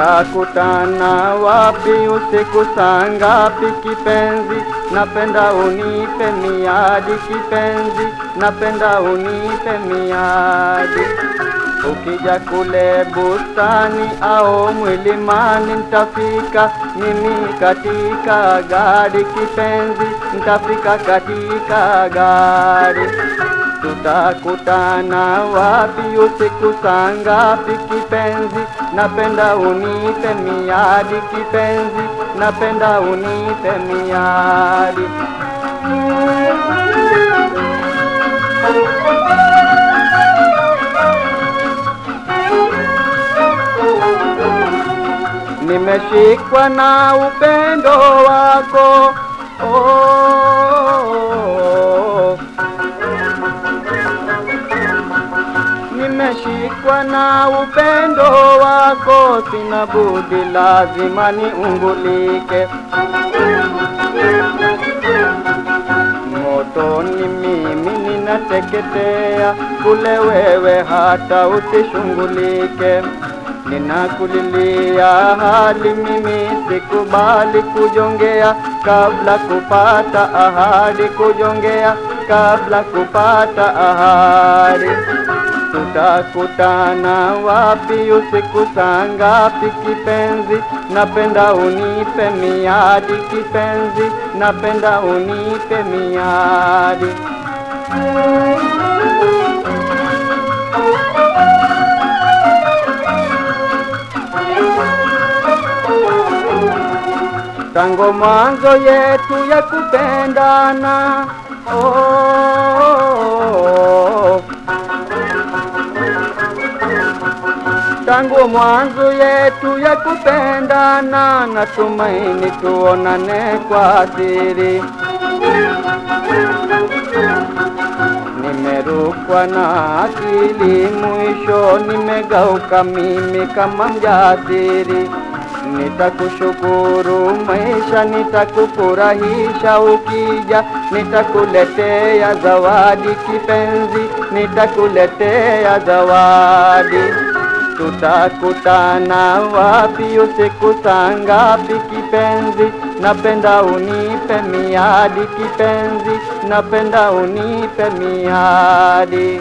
tutakutana wapi usiku saa ngapi kipenzi? Napenda unipe miadi kipenzi, napenda unipe miadi. Ukija kule bustani au mwilimani, ntafika mimi katika gari kipenzi, ntafika katika gari. Tutakutana wapi usiku saa ngapi kipenzi? Napenda unipe miadi kipenzi, napenda unipe miadi. Nimeshikwa na upendo wako. Nimeshikwa na upendo wako, sina budi, lazima niungulike. Motoni mimi ninateketea, kule wewe hata usishungulike. Ninakulilia hali mimi sikubali kujongea, kabla kupata ahadi kujongea, kabla kupata ahadi. Tutakutana wapi usiku saa kipenzi? Napenda unipe miadi kipenzi, napenda unipe miadi. Tangu mwanzo yetu ya kupendana oh, tangu mwanzo yetu ya kupendana, na tumaini tuonane kwa siri. Nimerukwa na akili, mwisho nimegauka mimi kama mjasiri. Nitakushukuru maisha, nitakufurahisha ukija, nitakuletea zawadi kipenzi, nitakuletea zawadi. Tutakutana wapi usiku saa ngapi kipenzi? Napenda unipe miadi kipenzi, napenda unipe miadi.